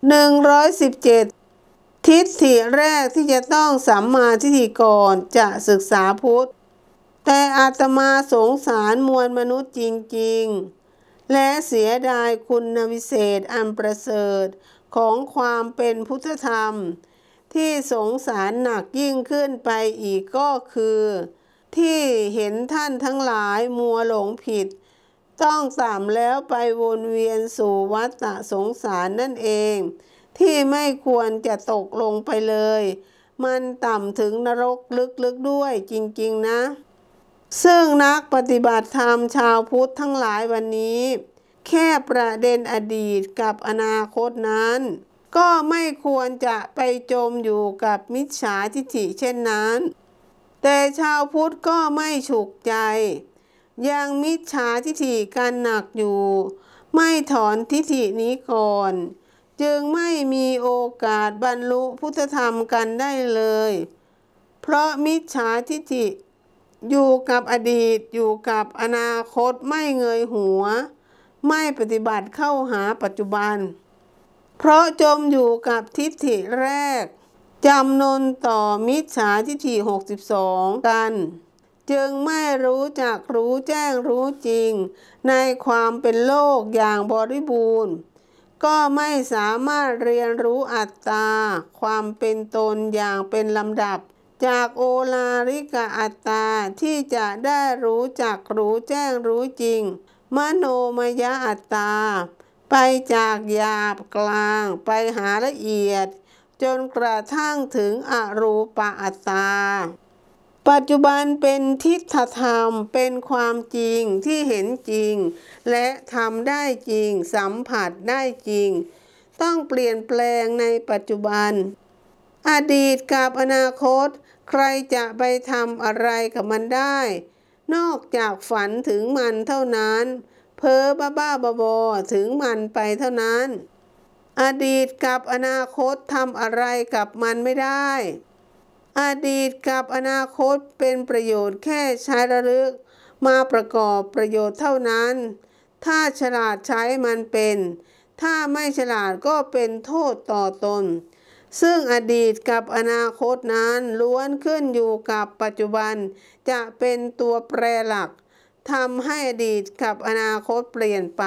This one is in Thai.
117 ทิฏฐิแรกที่จะต้องสัมมาทิฏฐิก่อนจะศึกษาพุทธ แต่อาตมาสงสารมวลมนุษย์จริง ๆ และเสียดายคุณวิเศษอันประเสริฐของความเป็นพุทธธรรม ที่สงสารหนักยิ่งขึ้นไปอีกก็คือ ที่เห็นท่านทั้งหลายมัวหลงผิด ต้องต่ำแล้วไปวนเวียนสู่วัฏสงสารนั่นเอง ที่ไม่ควรจะตกลงไปเลย มันต่ำถึงนรกลึกๆด้วยจริง ๆ นะ ซึ่งนักปฏิบัติธรรมชาวพุทธทั้งหลายวันนี้ แค่ประเด็นอดีตกับอนาคตนั้น ก็ไม่ควรจะไปจมอยู่กับมิจฉาทิฐิเช่นนั้น แต่ชาวพุทธก็ไม่ฉุกใจ ยังมิจฉาทิฏฐิกันหนักอยู่ ไม่ถอนทิฏฐินี้ก่อน จึงไม่มีโอกาสบรรลุพุทธธรรมกันได้เลย เพราะมิจฉาทิฏฐิ อยู่กับอดีตอยู่กับอนาคตไม่เงยหัว ไม่ปฏิบัติเข้าหาปัจจุบัน เพราะจมอยู่กับทิฏฐิแรกจำนนต่อมิจฉาทิฏฐิ 62 กัน จึงไม่รู้จักรู้แจ้งรู้จริง ในความเป็นโลกอย่างบริบูรณ์ ก็ไม่สามารถเรียนรู้อัตตา ความเป็นตนอย่างเป็นลำดับ จากโอลาริกะอัตตาที่จะได้รู้จักรู้แจ้งรู้จริง มโนมยอัตตา ไปจากหยาบกลางไปหาละเอียด จนกระทั่งถึงอรูปอัตตา ปัจจุบันเป็นทิฏฐธรรมเป็นความจริงที่เห็นจริง และทำได้จริง สัมผัสได้จริง ต้องเปลี่ยนแปลงในปัจจุบัน อดีตกับอนาคต ใครจะไปทำอะไรกับมันได้ นอกจากฝันถึงมันเท่านั้น เพ้อบ้าบ้าบอถึงมันไปเท่านั้น อดีตกับอนาคตทำอะไรกับมันไม่ได้ อดีตกับอนาคตเป็นประโยชน์แค่ใช้ระลึก มาประกอบประโยชน์เท่านั้น ถ้าฉลาดใช้มันเป็น ถ้าไม่ฉลาดก็เป็นโทษต่อตน ซึ่งอดีตกับอนาคตนั้นล้วนขึ้นอยู่กับปัจจุบัน จะเป็นตัวแปรหลักทำให้อดีตกับอนาคตเปลี่ยนไป